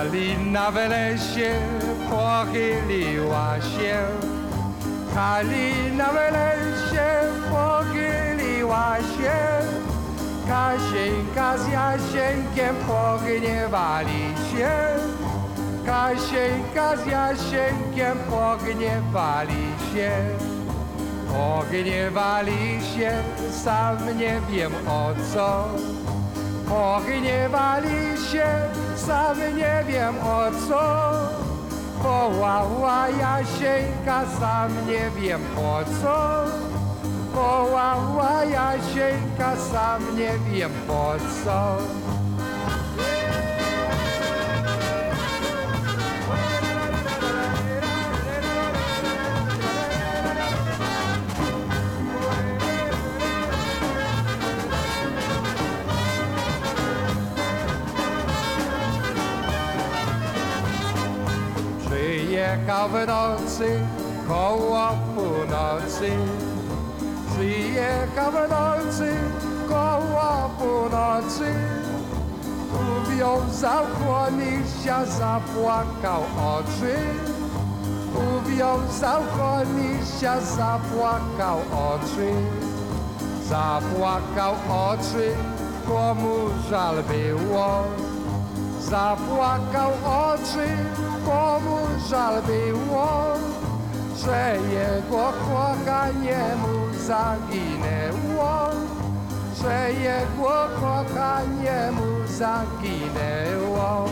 na welesie pochyliła się. Halina w lesie pochyliła się. Kasieńka z Jasieńkiem pogniewali się. Kasieńka z Jasieńkiem pogniewali się. Pogniewali się, sam nie wiem o co. Pogniewali się, sam nie wiem o co. Wołała Jasieńka, sam nie wiem po co. Wołała Jasieńka, sam nie wiem po co. Przyjechał w nocy koło północy. Przyjechał w nocy koło północy. Uwiązał chłonisia, zapłakał oczy. Uwiązał chłonisia, zapłakał oczy. Zapłakał oczy, komu żal było. Zapłakał oczy, komu żal było, że jego kochanie mu zaginęło, że jego kochanie mu zaginęło.